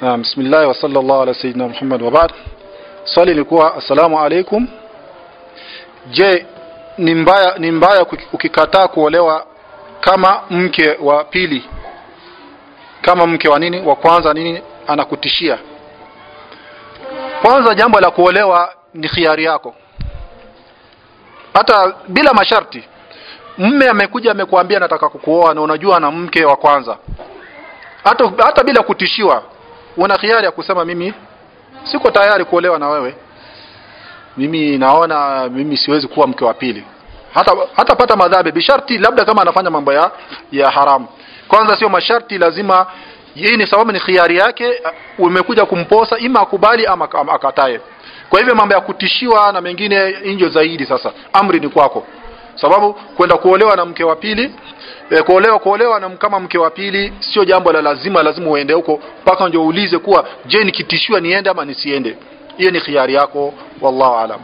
Naam, bismillah wa sallallahu ala sayyidina Muhammad wa ba'd. Swali lilikuwa asalamu alaykum. Je, ni mbaya ni mbaya ukikataa kuolewa kama mke wa pili? Kama mke wa nini? Wa kwanza nini anakutishia? Kwanza jambo la kuolewa ni khiari yako. Hata bila masharti. Mme amekuja amekuambia nataka kukuoa na unajua na mke wa kwanza. Hata hata bila kutishiwa una khiari ya kusema mimi siko tayari kuolewa na wewe. Mimi naona mimi siwezi kuwa mke wa pili. Hata hata pata madhambi bisharti labda kama anafanya mambo ya ya haramu. Kwanza sio masharti lazima yeye ni sababu ni khiari yake umekuja kumposa ima akubali ama akatae. Kwa hivyo mambo ya kutishiwa na mengine injo zaidi sasa. Amri ni kwako sababu kwenda kuolewa na mke wa pili e, kuolewa kuolewa na kama mke wa pili sio jambo la lazima lazima uende huko mpaka ndio uulize kuwa je nikitishiwa niende ama nisiende? Hiyo ni khiari yako wallahu alam